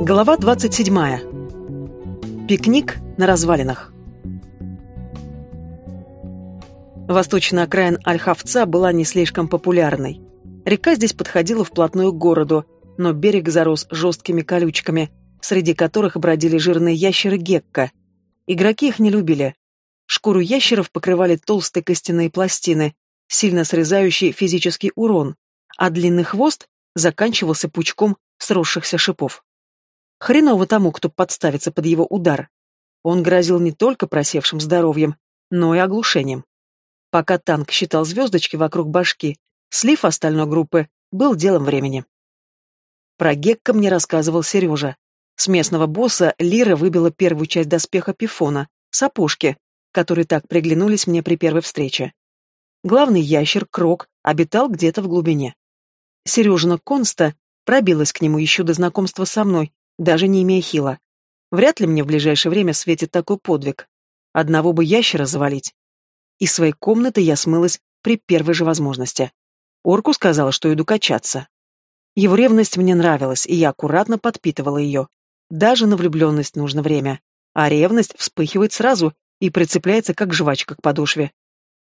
Глава 27. Пикник на развалинах. Восточная окраин Альховца была не слишком популярной. Река здесь подходила вплотную к городу, но берег зарос жесткими колючками, среди которых бродили жирные ящеры гекка. Игроки их не любили. Шкуру ящеров покрывали толстые костяные пластины, сильно срезающие физический урон, а длинный хвост заканчивался пучком сросшихся шипов. Хреново тому, кто подставится под его удар. Он грозил не только просевшим здоровьем, но и оглушением. Пока танк считал звездочки вокруг башки, слив остальной группы был делом времени. Про Гекка мне рассказывал Сережа. С местного босса Лира выбила первую часть доспеха Пифона, сапожки, которые так приглянулись мне при первой встрече. Главный ящер, Крок, обитал где-то в глубине. Сережина Конста пробилась к нему еще до знакомства со мной, даже не имея хила. Вряд ли мне в ближайшее время светит такой подвиг. Одного бы ящера завалить. Из своей комнаты я смылась при первой же возможности. Орку сказала, что иду качаться. Его ревность мне нравилась, и я аккуратно подпитывала ее. Даже на влюбленность нужно время. А ревность вспыхивает сразу и прицепляется, как жвачка к подошве.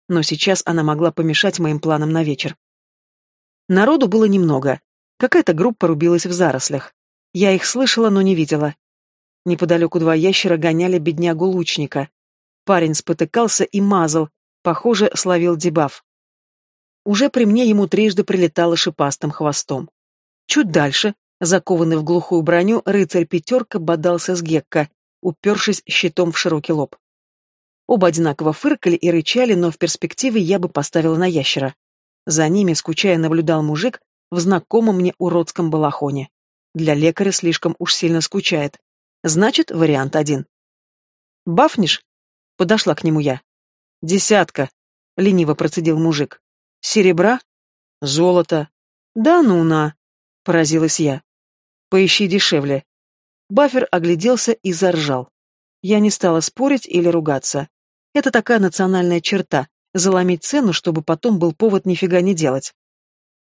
Но сейчас она могла помешать моим планам на вечер. Народу было немного. Какая-то группа рубилась в зарослях. Я их слышала, но не видела. Неподалеку два ящера гоняли беднягу-лучника. Парень спотыкался и мазал, похоже, словил дебаф. Уже при мне ему трижды прилетало шипастым хвостом. Чуть дальше, закованный в глухую броню, рыцарь-пятерка бодался с Гекко, упершись щитом в широкий лоб. Оба одинаково фыркали и рычали, но в перспективе я бы поставила на ящера. За ними, скучая, наблюдал мужик в знакомом мне уродском балахоне. Для лекаря слишком уж сильно скучает. Значит, вариант один. «Бафнешь?» — подошла к нему я. «Десятка», — лениво процедил мужик. «Серебра?» «Золото». «Да ну на!» — поразилась я. «Поищи дешевле». Бафер огляделся и заржал. Я не стала спорить или ругаться. Это такая национальная черта — заломить цену, чтобы потом был повод нифига не делать.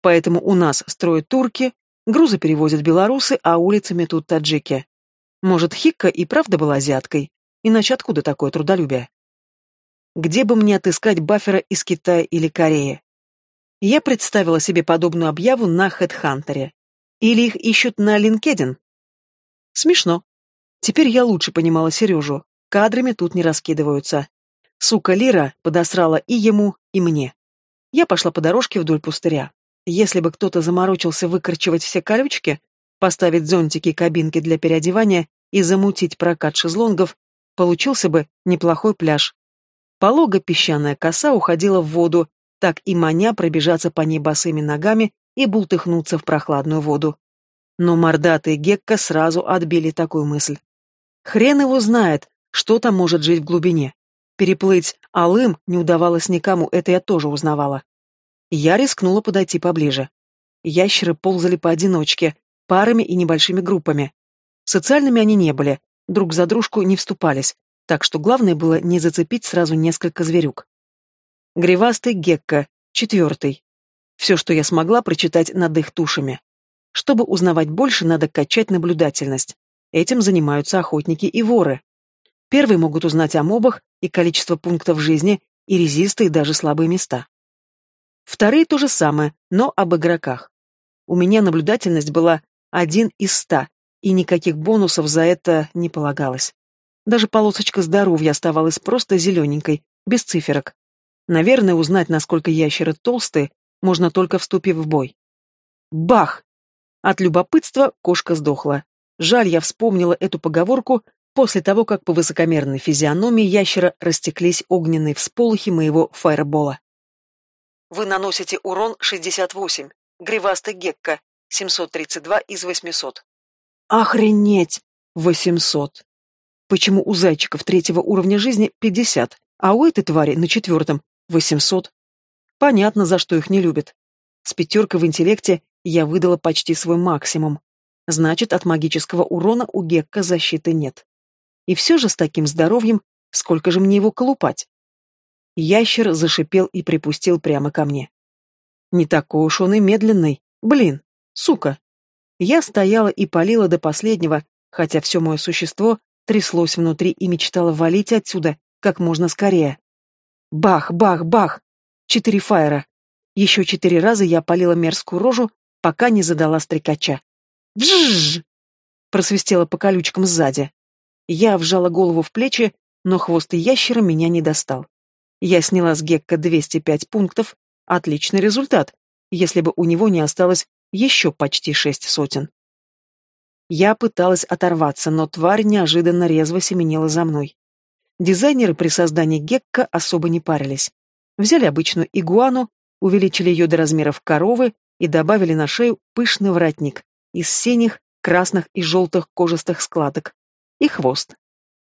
Поэтому у нас строят турки, Грузы перевозят белорусы, а улицами тут таджики. Может, Хикка и правда была азиаткой? Иначе откуда такое трудолюбие? Где бы мне отыскать бафера из Китая или Кореи? Я представила себе подобную объяву на HeadHunter. Или их ищут на LinkedIn? Смешно. Теперь я лучше понимала Сережу. Кадрами тут не раскидываются. Сука Лира подосрала и ему, и мне. Я пошла по дорожке вдоль пустыря. Если бы кто-то заморочился выкорчевать все колючки, поставить зонтики и кабинки для переодевания и замутить прокат шезлонгов, получился бы неплохой пляж. Полога песчаная коса уходила в воду, так и маня пробежаться по ней босыми ногами и бултыхнуться в прохладную воду. Но мордатый Гекка сразу отбили такую мысль. Хрен его знает, что там может жить в глубине. Переплыть алым не удавалось никому, это я тоже узнавала. Я рискнула подойти поближе. Ящеры ползали поодиночке, парами и небольшими группами. Социальными они не были, друг за дружку не вступались, так что главное было не зацепить сразу несколько зверюк. Гривастый гекко, четвертый. Все, что я смогла прочитать над их тушами. Чтобы узнавать больше, надо качать наблюдательность. Этим занимаются охотники и воры. Первые могут узнать о мобах и количество пунктов жизни, и резисты, и даже слабые места. Вторые то же самое, но об игроках. У меня наблюдательность была один из ста, и никаких бонусов за это не полагалось. Даже полосочка здоровья оставалась просто зелененькой, без циферок. Наверное, узнать, насколько ящеры толстые, можно только вступив в бой. Бах! От любопытства кошка сдохла. Жаль, я вспомнила эту поговорку после того, как по высокомерной физиономии ящера растеклись огненные всполохи моего фаербола. Вы наносите урон 68. Гривастый гекко. 732 из 800. Охренеть! 800. Почему у зайчиков третьего уровня жизни 50, а у этой твари на четвертом 800? Понятно, за что их не любят. С пятеркой в интеллекте я выдала почти свой максимум. Значит, от магического урона у Гекка защиты нет. И все же с таким здоровьем, сколько же мне его колупать? Ящер зашипел и припустил прямо ко мне. Не такой уж он и медленный. Блин, сука. Я стояла и палила до последнего, хотя все мое существо тряслось внутри и мечтало валить отсюда как можно скорее. Бах, бах, бах! Четыре фаера. Еще четыре раза я опалила мерзкую рожу, пока не задала стрекача. Вжжж! Просвистела по колючкам сзади. Я вжала голову в плечи, но хвост ящера меня не достал. Я сняла с Гекка 205 пунктов. Отличный результат, если бы у него не осталось еще почти шесть сотен. Я пыталась оторваться, но тварь неожиданно резво семенила за мной. Дизайнеры при создании Гекка особо не парились. Взяли обычную игуану, увеличили ее до размеров коровы и добавили на шею пышный воротник из синих, красных и желтых кожистых складок. И хвост.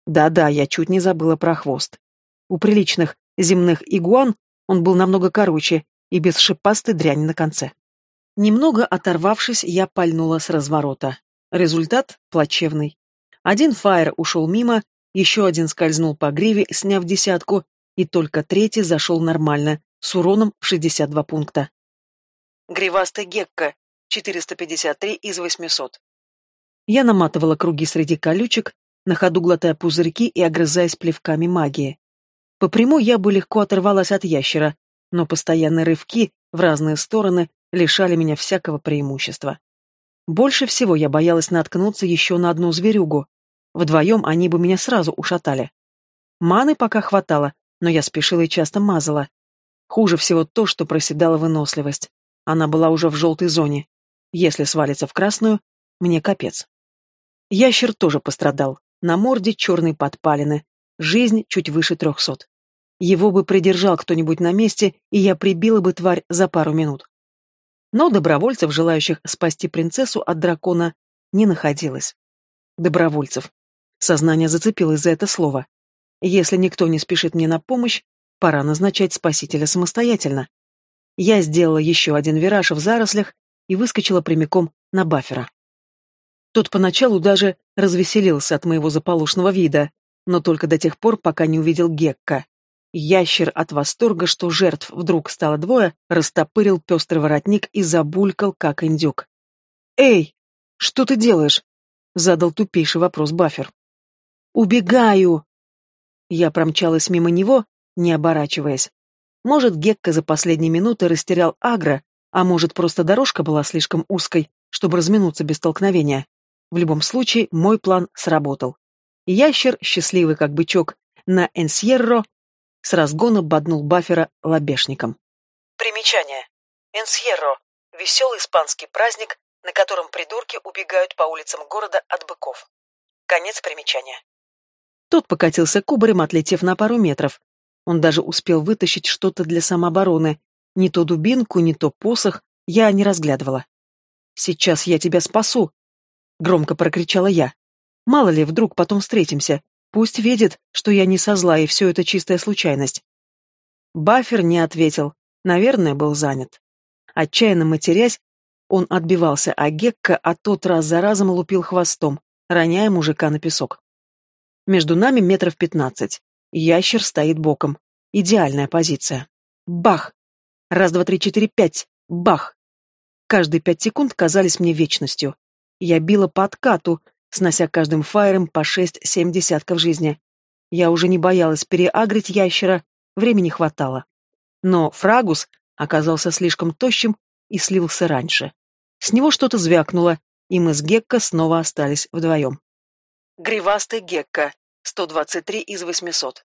Да-да, я чуть не забыла про хвост. У приличных земных игуан он был намного короче и без шипастой дряни на конце. Немного оторвавшись, я пальнула с разворота. Результат плачевный. Один фаер ушел мимо, еще один скользнул по гриве, сняв десятку, и только третий зашел нормально, с уроном в 62 пункта. Гривастый гекко, 453 из 800. Я наматывала круги среди колючек, на ходу глотая пузырьки и огрызаясь плевками магии. По прямой я бы легко оторвалась от ящера, но постоянные рывки в разные стороны лишали меня всякого преимущества. Больше всего я боялась наткнуться еще на одну зверюгу. Вдвоем они бы меня сразу ушатали. Маны пока хватало, но я спешила и часто мазала. Хуже всего то, что проседала выносливость. Она была уже в желтой зоне. Если свалится в красную, мне капец. Ящер тоже пострадал. На морде черные подпалины. Жизнь чуть выше трехсот. Его бы придержал кто-нибудь на месте, и я прибила бы тварь за пару минут. Но добровольцев, желающих спасти принцессу от дракона, не находилось. Добровольцев. Сознание зацепилось за это слово. Если никто не спешит мне на помощь, пора назначать спасителя самостоятельно. Я сделала еще один вираж в зарослях и выскочила прямиком на бафера. Тот поначалу даже развеселился от моего заполошного вида, но только до тех пор, пока не увидел Гекка. Ящер от восторга, что жертв вдруг стало двое, растопырил пестрый воротник и забулькал, как индюк. «Эй, что ты делаешь?» — задал тупейший вопрос Баффер. «Убегаю!» Я промчалась мимо него, не оборачиваясь. Может, Гекка за последние минуты растерял агро, а может, просто дорожка была слишком узкой, чтобы разминуться без столкновения. В любом случае, мой план сработал. Ящер, счастливый как бычок, на Энсьерро, с разгона боднул Баффера лобешником. Примечание. Энсьерро – веселый испанский праздник, на котором придурки убегают по улицам города от быков. Конец примечания. Тот покатился кубарем, отлетев на пару метров. Он даже успел вытащить что-то для самообороны. Не то дубинку, не то посох, я не разглядывала. «Сейчас я тебя спасу!» — громко прокричала я. «Мало ли, вдруг потом встретимся. Пусть видит, что я не со зла, и все это чистая случайность. Баффер не ответил. Наверное, был занят. Отчаянно матерясь, он отбивался, а Гекка, а тот раз за разом лупил хвостом, роняя мужика на песок. Между нами метров пятнадцать. Ящер стоит боком. Идеальная позиция. Бах! Раз, два, три, четыре, пять. Бах! Каждые пять секунд казались мне вечностью. Я била по откату, снося каждым фаером по шесть-семь десятков жизни. Я уже не боялась переагрить ящера, времени хватало. Но Фрагус оказался слишком тощим и слился раньше. С него что-то звякнуло, и мы с Гекко снова остались вдвоем. Гривастый Гекко, 123 из 800.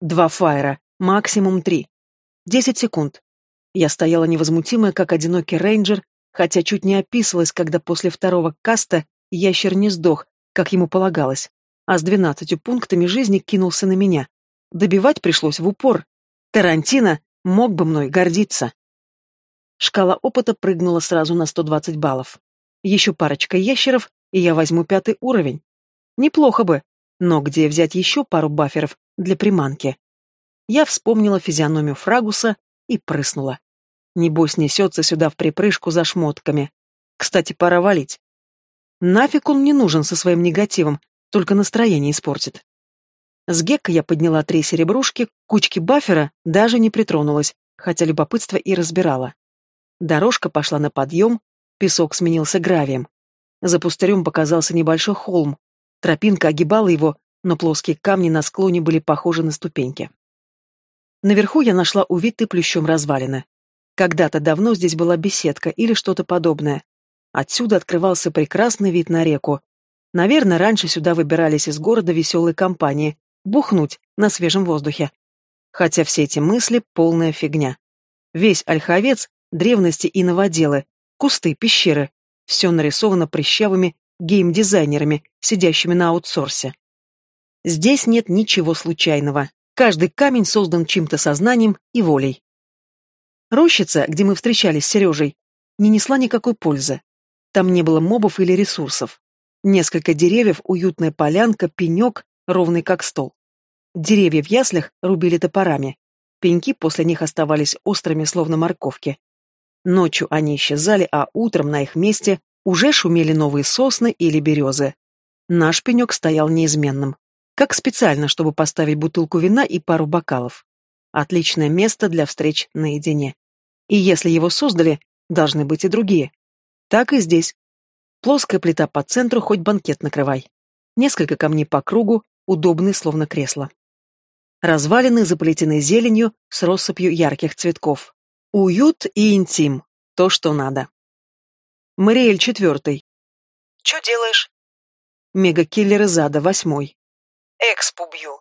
Два фаера, максимум три. Десять секунд. Я стояла невозмутимая, как одинокий рейнджер, хотя чуть не описывалась, когда после второго каста Ящер не сдох, как ему полагалось, а с двенадцатью пунктами жизни кинулся на меня. Добивать пришлось в упор. Тарантино мог бы мной гордиться. Шкала опыта прыгнула сразу на 120 баллов. Еще парочка ящеров, и я возьму пятый уровень. Неплохо бы, но где взять еще пару баферов для приманки? Я вспомнила физиономию Фрагуса и прыснула. Небось несется сюда в припрыжку за шмотками. Кстати, пора валить. Нафиг он мне нужен со своим негативом, только настроение испортит. С Гекко я подняла три серебрушки, кучки бафера даже не притронулась, хотя любопытство и разбирала. Дорожка пошла на подъем, песок сменился гравием. За пустырем показался небольшой холм, Тропинка огибала его, но плоские камни на склоне были похожи на ступеньки. Наверху я нашла увитые плющом развалины. Когда-то давно здесь была беседка или что-то подобное. Отсюда открывался прекрасный вид на реку. Наверное, раньше сюда выбирались из города веселые компании, бухнуть на свежем воздухе. Хотя все эти мысли — полная фигня. Весь ольховец — древности и новоделы, кусты, пещеры. Все нарисовано прыщавыми гейм-дизайнерами, сидящими на аутсорсе. Здесь нет ничего случайного. Каждый камень создан чьим-то сознанием и волей. Рощица, где мы встречались с Сережей, не несла никакой пользы. Там не было мобов или ресурсов. Несколько деревьев, уютная полянка, пенек, ровный как стол. Деревья в яслях рубили топорами. Пеньки после них оставались острыми, словно морковки. Ночью они исчезали, а утром на их месте уже шумели новые сосны или березы. Наш пенек стоял неизменным. Как специально, чтобы поставить бутылку вина и пару бокалов. Отличное место для встреч наедине. И если его создали, должны быть и другие. Так и здесь. Плоская плита по центру, хоть банкет накрывай. Несколько камней по кругу, удобные, словно кресло. Развалины заплетены зеленью с россыпью ярких цветков. Уют и интим. То, что надо. Мариэль четвертый. Чё делаешь? Мегакиллер из ада восьмой. Экспу бью.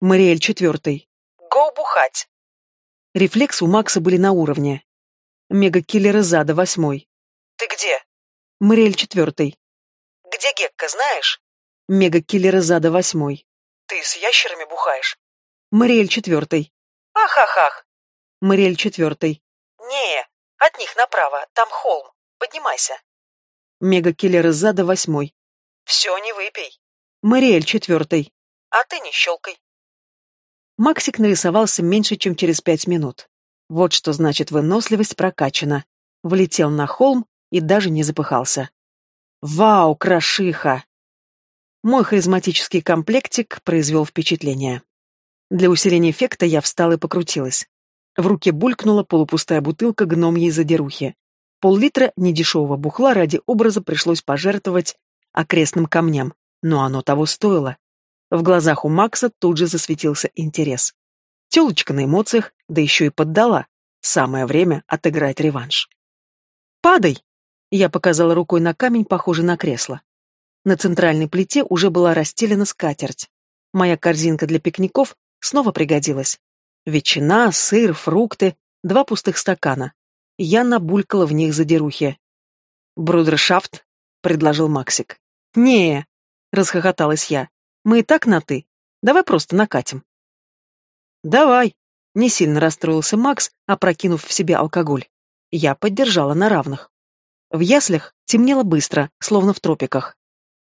Мариэль четвертый. Го бухать. Рефлексы у Макса были на уровне. Мегакиллер из ада восьмой. Ты где? Мариэль четвертый. Где Гекка, знаешь? Мегакиллер из ада восьмой. Ты с ящерами бухаешь? Мариэль четвертый. Ах-ах-ах. Мариэль четвертый. Не, от них направо, там холм. Поднимайся. Мегакиллер из ада восьмой. Все, не выпей. Мариэль четвертый. А ты не щелкай. Максик нарисовался меньше, чем через пять минут. Вот что значит выносливость прокачана. Влетел на холм и даже не запыхался. Вау, крошиха! Мой харизматический комплектик произвел впечатление. Для усиления эффекта я встала и покрутилась. В руке булькнула полупустая бутылка гномьей задерухи. Пол-литра недешевого бухла ради образа пришлось пожертвовать окрестным камням, но оно того стоило. В глазах у Макса тут же засветился интерес. Телочка на эмоциях, да еще и поддала. Самое время отыграть реванш. «Падай!» Я показала рукой на камень, похожий на кресло. На центральной плите уже была расстелена скатерть. Моя корзинка для пикников снова пригодилась. Ветчина, сыр, фрукты, два пустых стакана. Я набулькала в них задерухи. «Брудершафт?» — предложил Максик. «Не!» — расхохоталась я. Мы и так на «ты». Давай просто накатим». «Давай», — не сильно расстроился Макс, опрокинув в себя алкоголь. Я поддержала на равных. В яслях темнело быстро, словно в тропиках.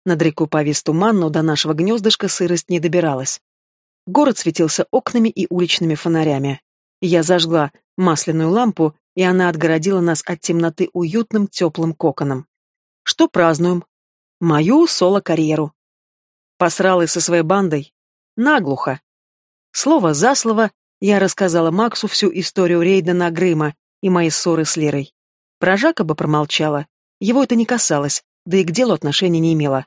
Над рекой повис туман, но до нашего гнездышка сырость не добиралась. Город светился окнами и уличными фонарями. Я зажгла масляную лампу, и она отгородила нас от темноты уютным теплым коконом. Что празднуем? Мою соло-карьеру. Посрал и со своей бандой. Наглухо. Слово за слово я рассказала Максу всю историю рейда на Грыма и мои ссоры с Лерой. Про Жакоба промолчала. Его это не касалось, да и к делу отношения не имело.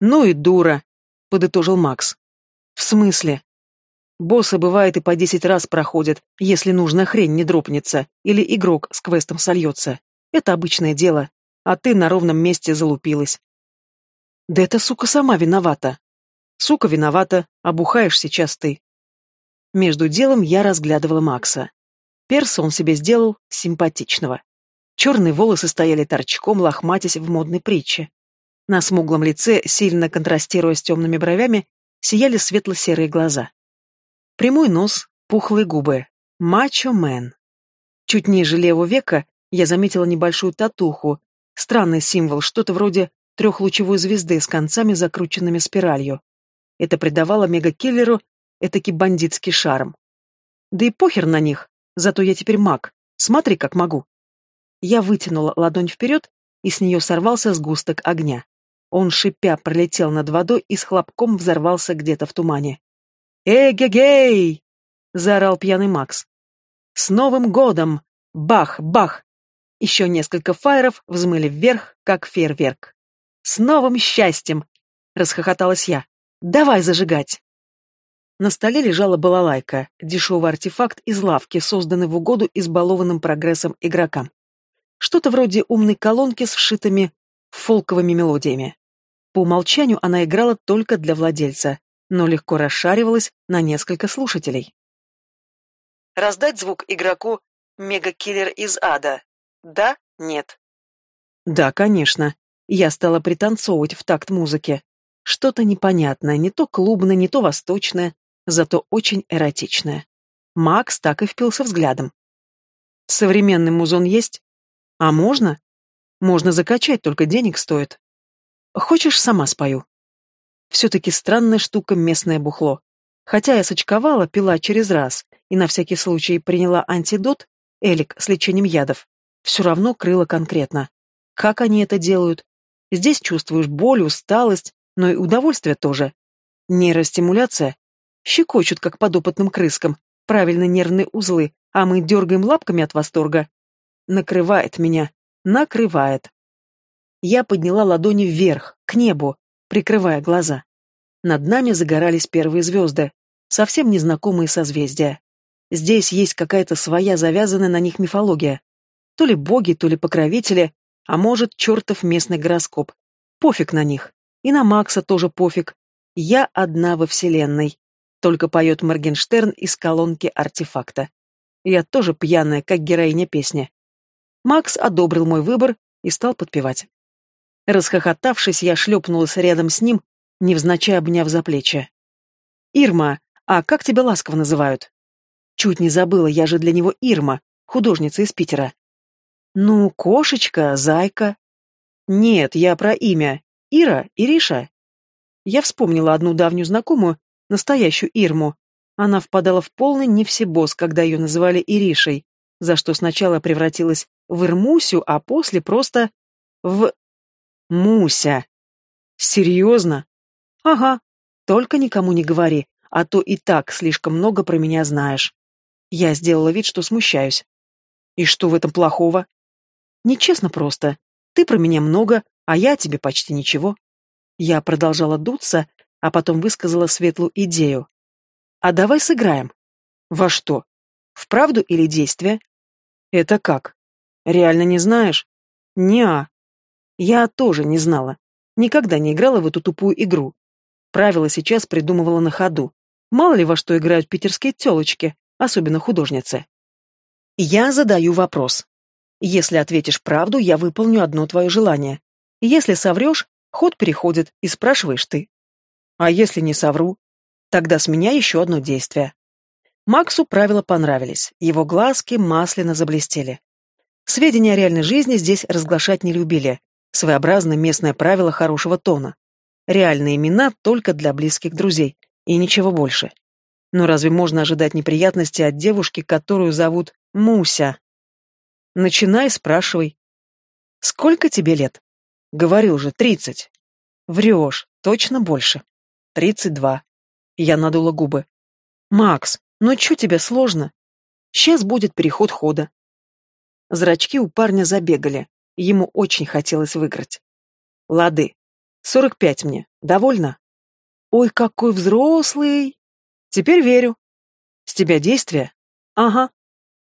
«Ну и дура», — подытожил Макс. «В смысле?» Боссы, бывает, и по десять раз проходят, если нужная хрень не дропнется, или игрок с квестом сольется. Это обычное дело. А ты на ровном месте залупилась. Да эта сука сама виновата. Сука виновата, обухаешь сейчас ты. Между делом я разглядывала Макса. Перса он себе сделал симпатичного. Черные волосы стояли торчком, лохматясь в модной притче. На смуглом лице, сильно контрастируя с темными бровями, сияли светло-серые глаза. Прямой нос, пухлые губы. Мачо-мен. Чуть ниже левого века я заметила небольшую татуху, странный символ, что-то вроде трехлучевой звезды с концами, закрученными спиралью. Это придавало мегакиллеру этакий бандитский шарм. Да и похер на них, зато я теперь маг. Смотри, как могу. Я вытянула ладонь вперед, и с нее сорвался сгусток огня. Он, шипя, пролетел над водой и с хлопком взорвался где-то в тумане. «Эгегей!» — заорал пьяный Макс. «С Новым годом! Бах, бах!» Еще несколько фаеров взмыли вверх, как фейерверк. С новым счастьем! расхохоталась я. «Давай зажигать!» На столе лежала балалайка, дешевый артефакт из лавки, созданный в угоду избалованным прогрессом игрокам. Что-то вроде умной колонки с вшитыми фолковыми мелодиями. По умолчанию она играла только для владельца, но легко расшаривалась на несколько слушателей. Раздать звук игроку «Мегакиллер из ада». Да? Нет? Да, конечно. Я стала пританцовывать в такт музыки. Что-то непонятное, не то клубное, не то восточное, зато очень эротичное. Макс так и впился взглядом. Современный музон есть? А можно? Можно закачать, только денег стоит. Хочешь, сама спою? Все-таки странная штука местное бухло. Хотя я сочковала, пила через раз и на всякий случай приняла антидот, элик с лечением ядов, все равно крыло конкретно. Как они это делают? Здесь чувствуешь боль, усталость, но и удовольствие тоже. Нейростимуляция щекочут, как подопытным крыскам, правильно нервные узлы, а мы дергаем лапками от восторга. Накрывает меня, накрывает. Я подняла ладони вверх, к небу, прикрывая глаза. Над нами загорались первые звезды, совсем незнакомые созвездия. Здесь есть какая-то своя завязанная на них мифология. То ли боги, то ли покровители, а может, чертов местный гороскоп. Пофиг на них. И на Макса тоже пофиг. Я одна во вселенной. Только поет Моргенштерн из колонки артефакта. Я тоже пьяная, как героиня песни. Макс одобрил мой выбор и стал подпевать. Расхохотавшись, я шлепнулась рядом с ним, невзначай обняв за плечи. «Ирма, а как тебя ласково называют?» «Чуть не забыла, я же для него Ирма, художница из Питера». «Ну, кошечка, зайка». «Нет, я про имя. Ира, Ириша». Я вспомнила одну давнюю знакомую, настоящую Ирму. Она впадала в полный невсебос, когда ее называли Иришей, за что сначала превратилась в Ирмусю, а после просто в... Муся. Серьезно? Ага. Только никому не говори, а то и так слишком много про меня знаешь. Я сделала вид, что смущаюсь. И что в этом плохого? Нечестно просто. Ты про меня много, а я тебе почти ничего. Я продолжала дуться, а потом высказала светлую идею. А давай сыграем. Во что? В правду или действие? Это как? Реально не знаешь? Неа. Я тоже не знала. Никогда не играла в эту тупую игру. Правила сейчас придумывала на ходу. Мало ли во что играют питерские тёлочки, особенно художницы. Я задаю вопрос. Если ответишь правду, я выполню одно твое желание. Если соврешь, ход переходит, и спрашиваешь ты. А если не совру? Тогда с меня еще одно действие. Максу правила понравились, его глазки масляно заблестели. Сведения о реальной жизни здесь разглашать не любили. Своеобразное местное правило хорошего тона. Реальные имена только для близких друзей, и ничего больше. Но разве можно ожидать неприятности от девушки, которую зовут Муся? Начинай, спрашивай. Сколько тебе лет? Говорил же, тридцать. Врешь, точно больше. Тридцать два. Я надула губы. Макс, ну чё тебе сложно? Сейчас будет переход хода. Зрачки у парня забегали. Ему очень хотелось выиграть. Лады. Сорок пять мне. Довольно? Ой, какой взрослый. Теперь верю. С тебя действие? Ага.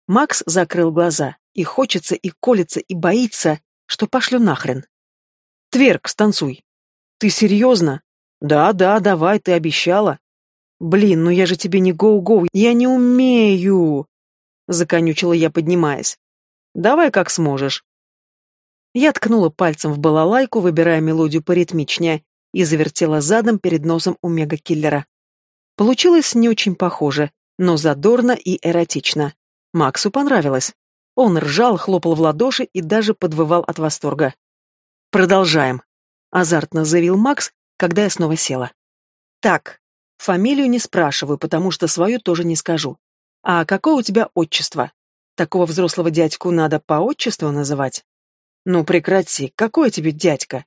Макс закрыл глаза. И хочется, и колется, и боится, что пошлю нахрен. Тверк, станцуй. Ты серьезно? «Да, да, давай, ты обещала». «Блин, ну я же тебе не гоу-гоу, я не умею!» Законючила я, поднимаясь. «Давай как сможешь». Я ткнула пальцем в балалайку, выбирая мелодию поритмичнее, и завертела задом перед носом у мега-киллера. Получилось не очень похоже, но задорно и эротично. Максу понравилось. Он ржал, хлопал в ладоши и даже подвывал от восторга. «Продолжаем», — азартно заявил Макс, когда я снова села. Так, фамилию не спрашиваю, потому что свою тоже не скажу. А какое у тебя отчество? Такого взрослого дядьку надо по отчеству называть? Ну прекрати, какой тебе дядька?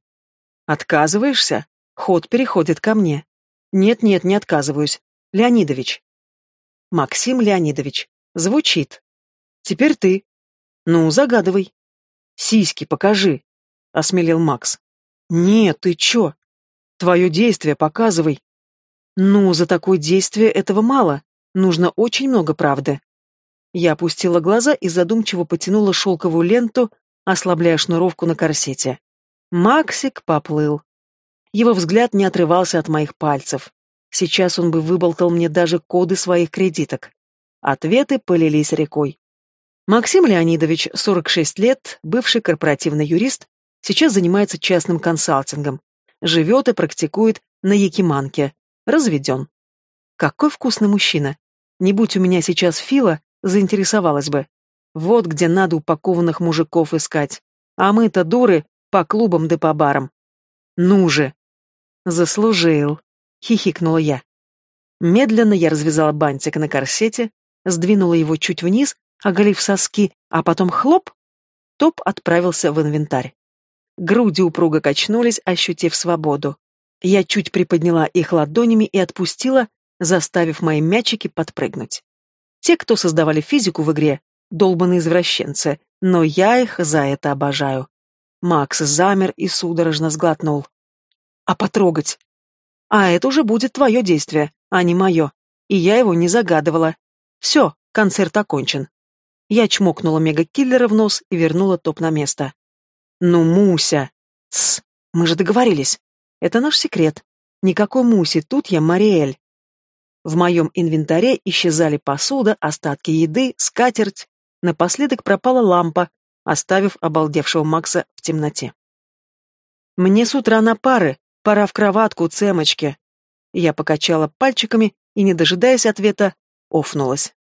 Отказываешься? Ход переходит ко мне. Нет-нет, не отказываюсь. Леонидович. Максим Леонидович. Звучит. Теперь ты. Ну, загадывай. Сиськи покажи, осмелел Макс. Нет, ты чё? Твое действие показывай. Ну, за такое действие этого мало. Нужно очень много правды. Я опустила глаза и задумчиво потянула шелковую ленту, ослабляя шнуровку на корсете. Максик поплыл. Его взгляд не отрывался от моих пальцев. Сейчас он бы выболтал мне даже коды своих кредиток. Ответы полились рекой. Максим Леонидович, 46 лет, бывший корпоративный юрист, сейчас занимается частным консалтингом. Живет и практикует на Якиманке. Разведен. Какой вкусный мужчина. Не будь у меня сейчас Фила, заинтересовалась бы. Вот где надо упакованных мужиков искать. А мы-то дуры по клубам да по барам. Ну же. Заслужил. Хихикнула я. Медленно я развязала бантик на корсете, сдвинула его чуть вниз, оголив соски, а потом хлоп, топ отправился в инвентарь. Груди упруго качнулись, ощутив свободу. Я чуть приподняла их ладонями и отпустила, заставив мои мячики подпрыгнуть. Те, кто создавали физику в игре, долбаные извращенцы, но я их за это обожаю. Макс замер и судорожно сглотнул. А потрогать? А это уже будет твое действие, а не мое. И я его не загадывала. Все, концерт окончен. Я чмокнула мега-киллера в нос и вернула топ на место. Ну, Муся! Тсс, мы же договорились. Это наш секрет. Никакой Муси, тут я Мариэль. В моем инвентаре исчезали посуда, остатки еды, скатерть. Напоследок пропала лампа, оставив обалдевшего Макса в темноте. «Мне с утра на пары, пора в кроватку, цемочки!» Я покачала пальчиками и, не дожидаясь ответа, офнулась.